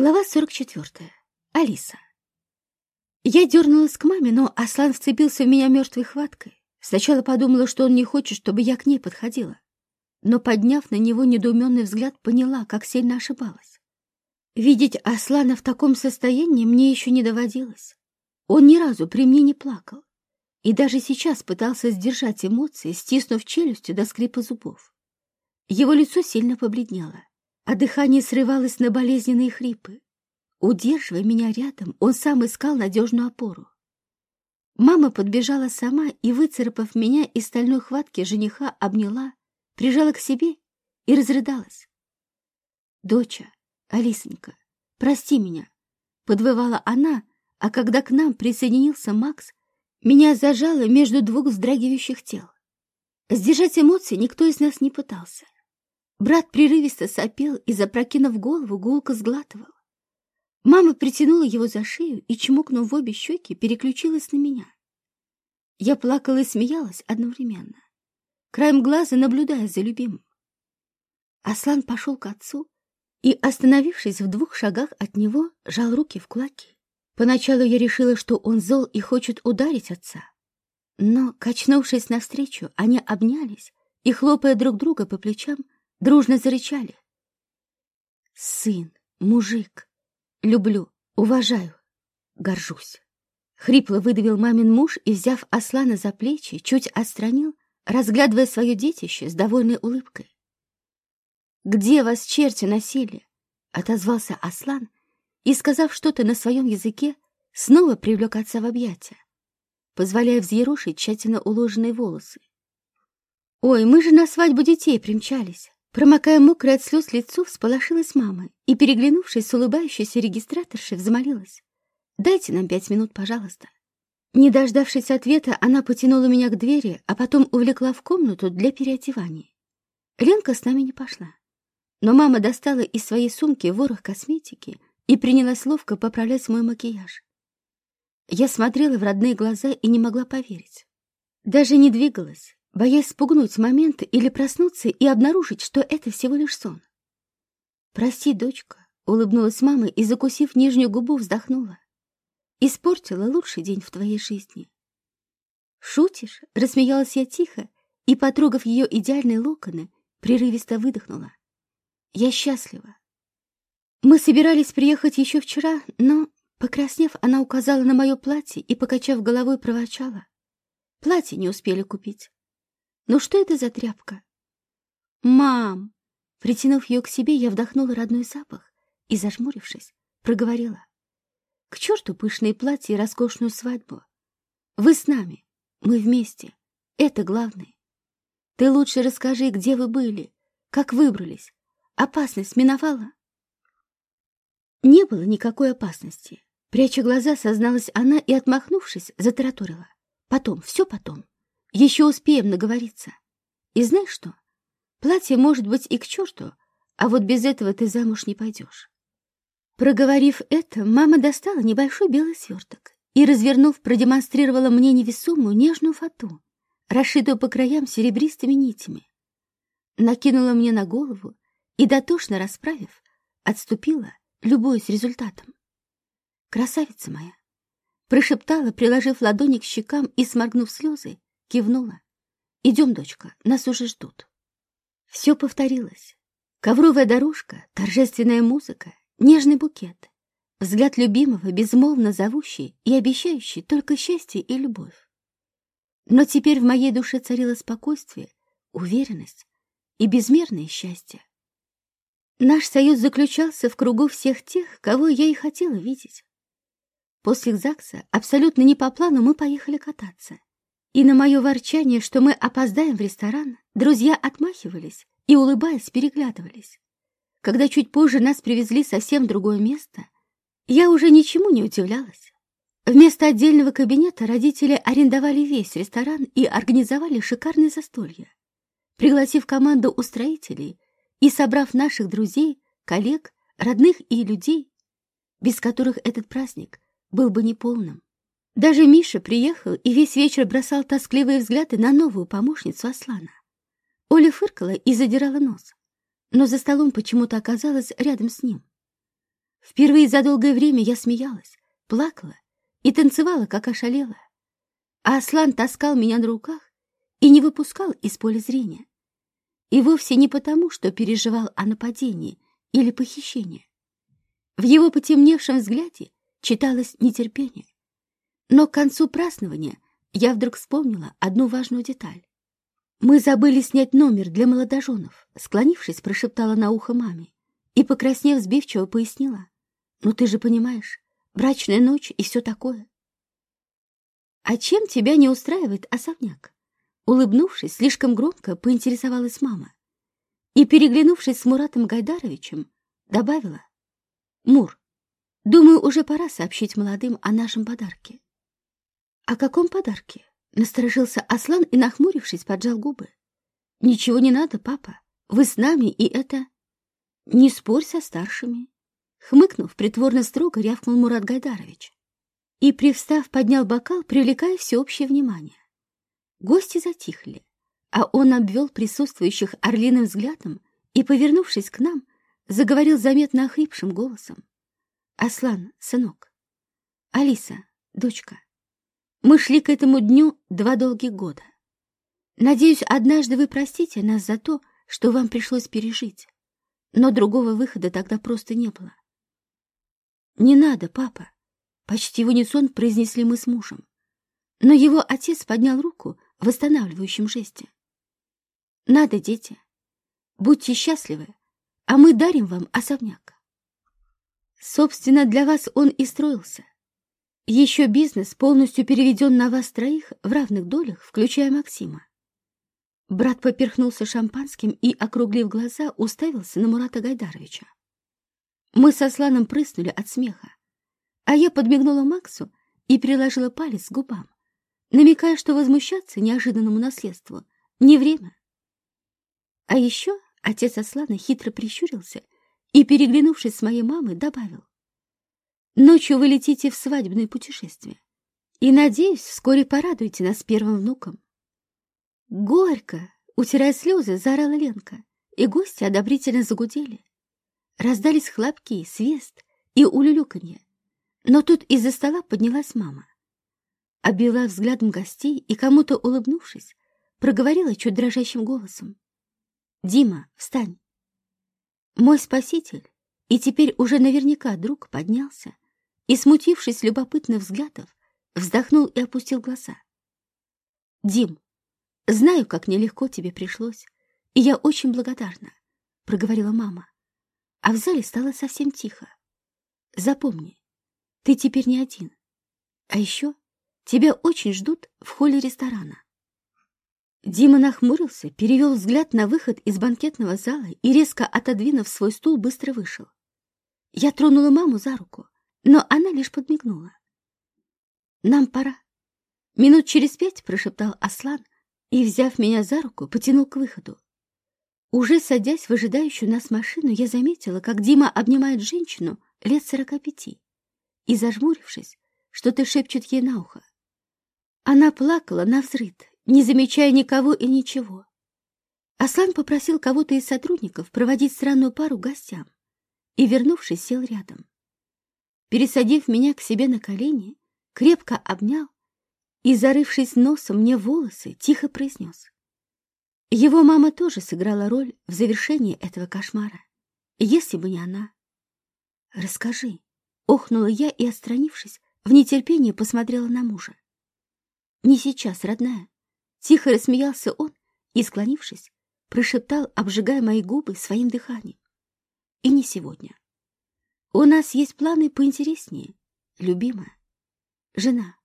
Глава 44. Алиса. Я дернулась к маме, но Аслан вцепился в меня мертвой хваткой. Сначала подумала, что он не хочет, чтобы я к ней подходила. Но, подняв на него недоуменный взгляд, поняла, как сильно ошибалась. Видеть Аслана в таком состоянии мне еще не доводилось. Он ни разу при мне не плакал. И даже сейчас пытался сдержать эмоции, стиснув челюстью до скрипа зубов. Его лицо сильно побледнело а дыхание срывалось на болезненные хрипы. Удерживая меня рядом, он сам искал надежную опору. Мама подбежала сама и, выцарапав меня из стальной хватки жениха, обняла, прижала к себе и разрыдалась. «Доча, Алисонька, прости меня», — подвывала она, а когда к нам присоединился Макс, меня зажало между двух вздрагивающих тел. Сдержать эмоции никто из нас не пытался. Брат прерывисто сопел и, запрокинув голову, гулко сглатывал. Мама притянула его за шею и, чмокнув в обе щеки, переключилась на меня. Я плакала и смеялась одновременно, краем глаза наблюдая за любимым. Аслан пошел к отцу и, остановившись в двух шагах от него, жал руки в кулаки. Поначалу я решила, что он зол и хочет ударить отца. Но, качнувшись навстречу, они обнялись и, хлопая друг друга по плечам, дружно зарычали. Сын, мужик, люблю, уважаю, горжусь. Хрипло выдавил мамин муж и, взяв Аслана за плечи, чуть отстранил, разглядывая свое детище с довольной улыбкой. «Где вас черти носили?» — отозвался Аслан и, сказав что-то на своем языке, снова привлек отца в объятия, позволяя взъерушить тщательно уложенные волосы. «Ой, мы же на свадьбу детей примчались. Промокая мокрое от слез лицо, всполошилась мама и, переглянувшись с улыбающейся регистраторшей, взмолилась. «Дайте нам пять минут, пожалуйста». Не дождавшись ответа, она потянула меня к двери, а потом увлекла в комнату для переодевания. Ленка с нами не пошла. Но мама достала из своей сумки ворох косметики и принялась ловко поправлять мой макияж. Я смотрела в родные глаза и не могла поверить. Даже не двигалась, боясь спугнуть момент или проснуться и обнаружить, что это всего лишь сон. «Прости, дочка», — улыбнулась мама и, закусив нижнюю губу, вздохнула. «Испортила лучший день в твоей жизни». «Шутишь?» — рассмеялась я тихо и, потрогав ее идеальные локоны, прерывисто выдохнула. «Я счастлива». Мы собирались приехать еще вчера, но, покраснев, она указала на мое платье и, покачав головой, проворчала. Платье не успели купить. Ну что это за тряпка? Мам! Притянув ее к себе, я вдохнула родной запах и, зажмурившись, проговорила. К черту пышные платья и роскошную свадьбу. Вы с нами, мы вместе. Это главное. Ты лучше расскажи, где вы были, как выбрались. Опасность миновала? Не было никакой опасности. Пряча глаза, созналась она и, отмахнувшись, затараторила. Потом, все потом. Еще успеем наговориться. И знаешь что? Платье может быть и к черту, а вот без этого ты замуж не пойдешь. Проговорив это, мама достала небольшой белый сверток и, развернув, продемонстрировала мне невесомую нежную фату, расшитую по краям серебристыми нитями. Накинула мне на голову и, дотошно расправив, отступила, любуясь результатом. «Красавица моя!» Прошептала, приложив ладони к щекам и, сморгнув слезы, кивнула. «Идем, дочка, нас уже ждут». Все повторилось. Ковровая дорожка, торжественная музыка, нежный букет, взгляд любимого, безмолвно зовущий и обещающий только счастье и любовь. Но теперь в моей душе царило спокойствие, уверенность и безмерное счастье. Наш союз заключался в кругу всех тех, кого я и хотела видеть. После ЗАГСа абсолютно не по плану мы поехали кататься. И на мое ворчание, что мы опоздаем в ресторан, друзья отмахивались и, улыбаясь, переглядывались. Когда чуть позже нас привезли совсем в другое место, я уже ничему не удивлялась. Вместо отдельного кабинета родители арендовали весь ресторан и организовали шикарное застолье. Пригласив команду устроителей и собрав наших друзей, коллег, родных и людей, без которых этот праздник был бы неполным. Даже Миша приехал и весь вечер бросал тоскливые взгляды на новую помощницу Аслана. Оля фыркала и задирала нос, но за столом почему-то оказалась рядом с ним. Впервые за долгое время я смеялась, плакала и танцевала, как ошалела. А Аслан таскал меня на руках и не выпускал из поля зрения. И вовсе не потому, что переживал о нападении или похищении. В его потемневшем взгляде читалось нетерпение. Но к концу празднования я вдруг вспомнила одну важную деталь. «Мы забыли снять номер для молодоженов», склонившись, прошептала на ухо маме и, покраснев, сбивчиво пояснила. «Ну ты же понимаешь, брачная ночь и все такое». «А чем тебя не устраивает особняк?» Улыбнувшись, слишком громко поинтересовалась мама и, переглянувшись с Муратом Гайдаровичем, добавила. «Мур, думаю, уже пора сообщить молодым о нашем подарке». «О каком подарке?» Насторожился Аслан и, нахмурившись, поджал губы. «Ничего не надо, папа. Вы с нами, и это...» «Не спорь со старшими». Хмыкнув, притворно строго рявкнул Мурат Гайдарович. И, привстав, поднял бокал, привлекая всеобщее внимание. Гости затихли, а он обвел присутствующих орлиным взглядом и, повернувшись к нам, заговорил заметно охрипшим голосом. «Аслан, сынок, Алиса, дочка, мы шли к этому дню два долгих года. Надеюсь, однажды вы простите нас за то, что вам пришлось пережить. Но другого выхода тогда просто не было. «Не надо, папа!» — почти в унисон произнесли мы с мужем. Но его отец поднял руку в восстанавливающем жесте. «Надо, дети. Будьте счастливы, а мы дарим вам особняк». Собственно, для вас он и строился. Еще бизнес полностью переведен на вас троих в равных долях, включая Максима. Брат поперхнулся шампанским и, округлив глаза, уставился на Мурата Гайдаровича. Мы со Сланом прыснули от смеха, а я подмигнула Максу и приложила палец к губам, намекая, что возмущаться неожиданному наследству не время. А еще отец Аслана хитро прищурился и, переглянувшись с моей мамой, добавил. Ночью вы летите в свадебное путешествие. И, надеюсь, вскоре порадуете нас первым внуком. Горько, утирая слезы, заорала Ленка, и гости одобрительно загудели. Раздались хлопки, свист и улюлюканье. Но тут из-за стола поднялась мама. Обвела взглядом гостей и, кому-то улыбнувшись, проговорила чуть дрожащим голосом. «Дима, встань!» Мой спаситель, и теперь уже наверняка друг поднялся, и, смутившись любопытных взглядов, вздохнул и опустил глаза. «Дим, знаю, как нелегко тебе пришлось, и я очень благодарна», — проговорила мама. А в зале стало совсем тихо. «Запомни, ты теперь не один. А еще тебя очень ждут в холле ресторана». Дима нахмурился, перевел взгляд на выход из банкетного зала и, резко отодвинув свой стул, быстро вышел. Я тронула маму за руку но она лишь подмигнула. «Нам пора». Минут через пять прошептал Аслан и, взяв меня за руку, потянул к выходу. Уже садясь в ожидающую нас машину, я заметила, как Дима обнимает женщину лет сорока пяти и, зажмурившись, что-то шепчет ей на ухо. Она плакала на взрыд, не замечая никого и ничего. Аслан попросил кого-то из сотрудников проводить странную пару гостям и, вернувшись, сел рядом пересадив меня к себе на колени, крепко обнял и, зарывшись носом мне в волосы, тихо произнес. Его мама тоже сыграла роль в завершении этого кошмара, если бы не она. «Расскажи», — охнула я и, отстранившись, в нетерпении посмотрела на мужа. «Не сейчас, родная», — тихо рассмеялся он и, склонившись, прошептал, обжигая мои губы своим дыханием. «И не сегодня». У нас есть планы поинтереснее, любимая. Жена,